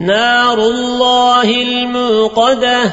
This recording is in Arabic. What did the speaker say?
نار الله الموقدة.